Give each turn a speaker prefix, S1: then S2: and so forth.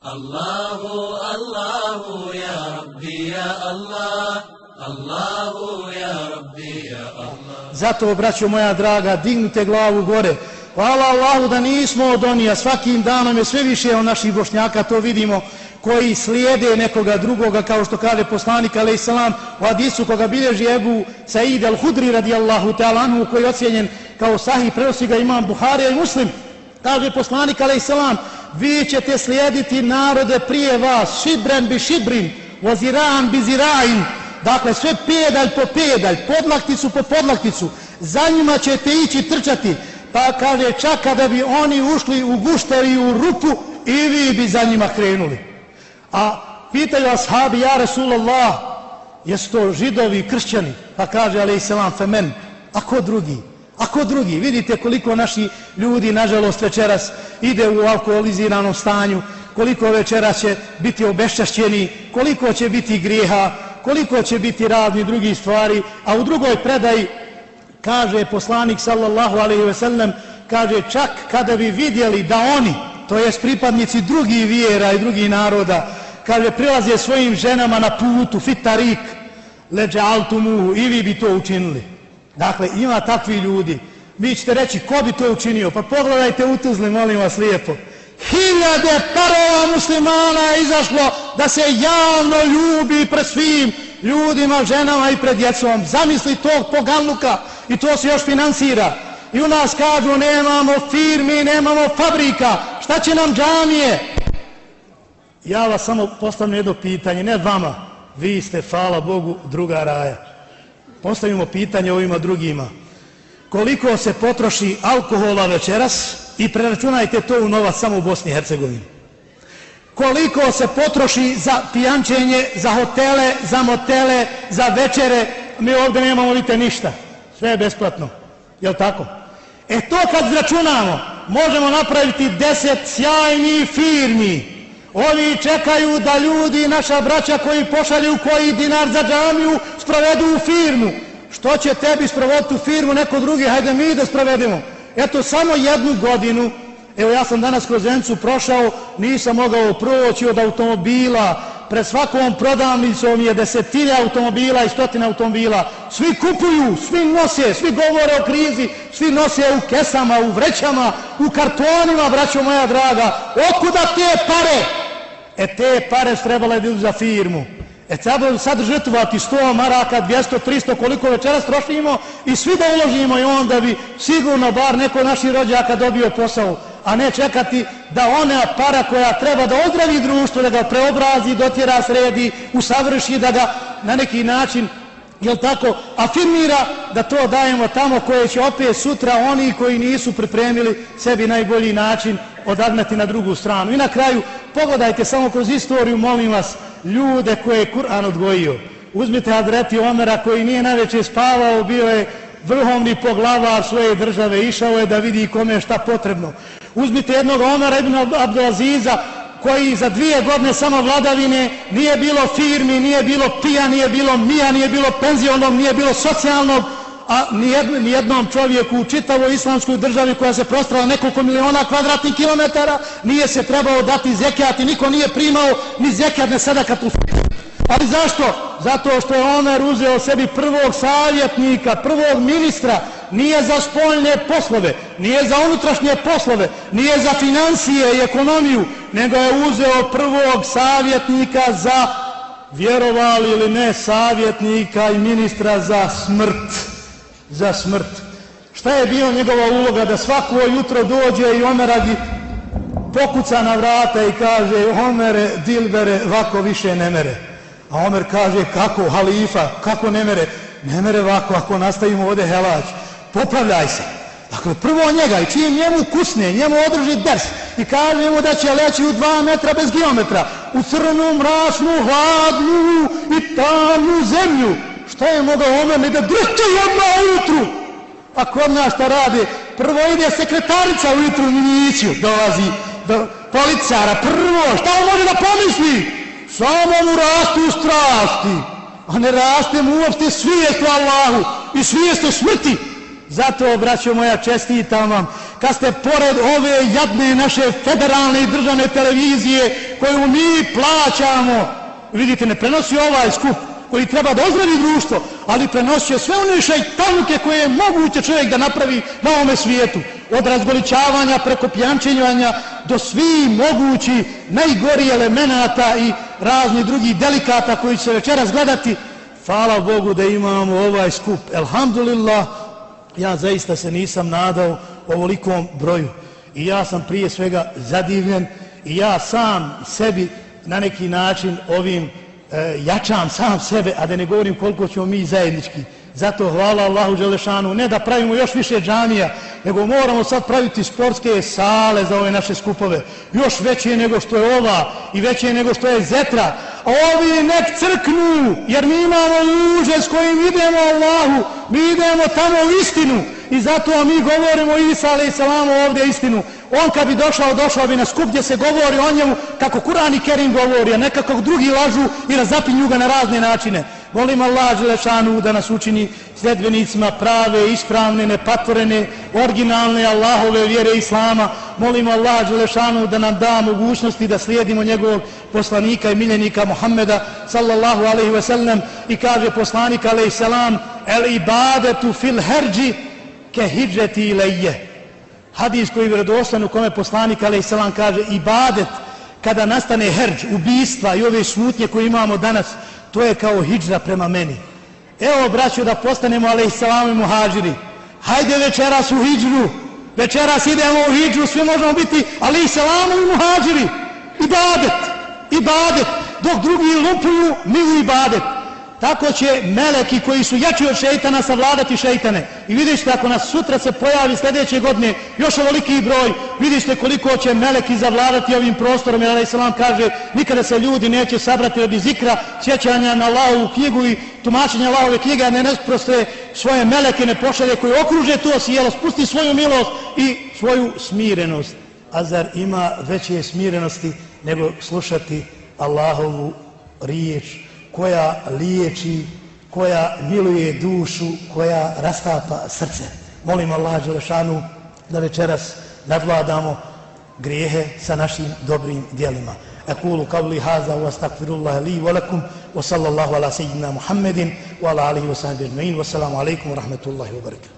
S1: Allahu, Allahu, ja Rabbi, ja Allah, Allahu, ja Rabbi, ja Allah.
S2: Zato, braćo moja draga, dignute glavu gore. Hvala Allahu da nismo od onija, svakim danom je sve više od naših bošnjaka, to vidimo, koji slijede nekoga drugoga, kao što kaže poslanik, alaih salam, u hadisu koga bilježi Ebu Said al-Hudri radijallahu ta'ala anhu, koji je ocjenjen kao sahih, prenosi ga imam Buharija i Muslim, kaže poslanik, alaih salam, vi ćete slijediti narode prije vas, šibren bi šibrin, voziran bi zirain, dakle sve pedalj po pedalj, podlakticu po podlakticu, za njima ćete ići trčati, pa kaže čak kada bi oni ušli u gušteri u rupu i vi bi za njima krenuli. A pitaju ashabi, ja Resulallah, jesu to židovi i kršćani? Pa kaže, ali i selam, femen, a ko drugi? A ko drugi? Vidite koliko naši ljudi, nažalost, večeras ide u alkoholiziranom stanju, koliko večera će biti obešćašćeni, koliko će biti grijeha, koliko će biti razni drugi stvari, a u drugoj predaji kaže poslanik sallallahu alaihi ve sellem, kaže čak kada bi vidjeli da oni, to jest pripadnici drugih vjera i drugih naroda, kaže prilaze svojim ženama na putu, fitarik, leđe altumuhu, i vi bi to učinili. Dakle, ima takvi ljudi. Vi ćete reći, ko bi to učinio? Pa pogledajte u Tuzli, molim vas lijepo. Hiljade parova muslimana je izašlo da se javno ljubi pred svim ljudima, ženama i pred djecom. Zamisli tog pogalnuka i to se još finansira. I u nas kažu, nemamo firmi, nemamo fabrika, šta će nam džamije? Ja vas samo postavljam jedno pitanje, ne vama, vi ste, hvala Bogu, druga raja postavimo pitanje ovima drugima. Koliko se potroši alkohola večeras i preračunajte to u novac samo u Bosni i Hercegovini. Koliko se potroši za pijančenje, za hotele, za motele, za večere, mi ovdje nemamo vidite ništa. Sve je besplatno. Je tako? E to kad zračunamo, možemo napraviti deset sjajnih firmi, Oni čekaju da ljudi, naša braća koji pošalju koji dinar za džamiju, sprovedu u firmu. Što će tebi sprovoditi u firmu, neko drugi, hajde mi da sprovedemo. Eto, samo jednu godinu, evo ja sam danas kroz Encu prošao, nisam mogao proći od automobila, pred svakom prodavnicom je desetine automobila i stotina automobila. Svi kupuju, svi nose, svi govore o krizi, svi nose u kesama, u vrećama, u kartonima, braćo moja draga. Otkuda te pare? E te pare trebale da za firmu. E treba sad žrtvati 100 maraka, 200, 300, koliko večeras trošimo i svi da uložimo i onda bi sigurno bar neko naših rođaka dobio posao, a ne čekati da ona para koja treba da ozdravi društvo, da ga preobrazi, dotjera sredi, usavrši, da ga na neki način jel tako, afirmira da to dajemo tamo koje će opet sutra oni koji nisu pripremili sebi najbolji način odagnati na drugu stranu. I na kraju, pogledajte samo kroz istoriju, molim vas, ljude koje je Kur'an odgojio. Uzmite Adreti Omera koji nije najveće spavao, bio je vrhovni poglavar svoje države, išao je da vidi kome je šta potrebno. Uzmite jednog Omera ibn Abdelaziza koji za dvije godine samo vladavine nije bilo firmi, nije bilo pija, nije bilo mija, nije bilo penzionog, nije bilo socijalnog, a nijednom čovjeku u čitavoj islamskoj državi koja se prostrala nekoliko miliona kvadratnih kilometara nije se trebao dati zekijat i niko nije primao ni zekijat ne sada kad u Ali zašto? Zato što je Omer uzeo sebi prvog savjetnika, prvog ministra, nije za spoljne poslove, nije za unutrašnje poslove, nije za financije i ekonomiju, nego je uzeo prvog savjetnika za, vjerovali ili ne, savjetnika i ministra za smrt. Za smrt. Šta je bio njegova uloga da svako jutro dođe i Omer radi pokuca na vrata i kaže Omere, Dilbere, vako više ne mere. A Omer kaže, kako, halifa, kako ne mere? Ne mere vako, ako nastavimo ovdje helać. Popravljaj se. Dakle, prvo njega i čim njemu kusne, njemu održi ders i kaže mu da će leći u dva metra bez geometra, u crnu, mračnu, hladnu i tamnu zemlju. Šta je mogao Omer ne da drti odmah ujutru? A kod nas šta radi? Prvo ide sekretarica ujutru u Niniciju, dolazi do policara, prvo, šta on može da pomisli? samo mu rastu strasti, a ne raste mu uopšte svijest u Allahu i svijest u smrti. Zato, braćo moja, čestitam vam kad ste pored ove jadne naše federalne i državne televizije koju mi plaćamo, vidite, ne prenosi ovaj skup koji treba da ozdravi društvo, ali prenosi sve one šajtanuke koje je moguće čovjek da napravi na ovome svijetu. Od razgoličavanja preko pjančenjanja do svih mogući najgori elemenata i razni drugi delikata koji će se večeras gledati. Hvala Bogu da imamo ovaj skup. Elhamdulillah, ja zaista se nisam nadao ovolikom broju. I ja sam prije svega zadivljen i ja sam sebi na neki način ovim e, jačam sam sebe, a da ne govorim koliko ćemo mi zajednički. Zato hvala Allahu Đelešanu, ne da pravimo još više džamija, nego moramo sad praviti sportske sale za ove naše skupove. Još veće nego što je ova i veće nego što je zetra. A ovi nek crknu, jer mi imamo luže s kojim idemo Allahu, mi idemo tamo u istinu. I zato mi govorimo Isa a.s. ovdje istinu. On kad bi došao, došao bi na skup gdje se govori o njemu kako Kur'an i Kerim govori, a nekako drugi lažu i razapinju ga na razne načine. Molim Allah Želešanu da nas učini sljedbenicima prave, ispravne, nepatvorene, originalne Allahove vjere Islama. Molim Allah Želešanu da nam da mogućnosti da slijedimo njegovog poslanika i miljenika Muhammeda sallallahu alaihi ve sellem i kaže poslanik alaihi selam el ibadetu fil herđi ke hidžeti ilaije hadis koji je vredostan u kome poslanik a.s. kaže ibadet kada nastane herđ, ubistva i ove smutnje koje imamo danas, to je kao hijđra prema meni. Evo, braću, da postanemo ale i muhađiri. Hajde večeras u hijđru, večeras idemo u hijđru, svi možemo biti a.s. i muhađiri. Ibadet, ibadet, dok drugi lupuju, mi u ibadet. Tako će meleki koji su jači od šeitana savladati šeitane. I vidište ako nas sutra se pojavi sljedeće godine još ovoliki broj, vidište koliko će meleki zavladati ovim prostorom. Jer Allah Islam kaže nikada se ljudi neće sabrati od zikra, sjećanja na Allahovu knjigu i tumačenja Allahove knjiga, ne nesproste svoje meleke, ne pošalje koji okruže to sjelo, spusti svoju milost i svoju smirenost. A zar ima veće smirenosti nego slušati Allahovu riječ? koja liječi, koja miluje dušu, koja rastapa srce. Molim Allah Đelešanu da večeras nadvladamo grijehe sa našim dobrim dijelima. أقول قولي هذا واستغفر الله لي ولكم وصلى الله على سيدنا محمد وعلى آله وصحبه أجمعين والسلام عليكم ورحمة الله وبركاته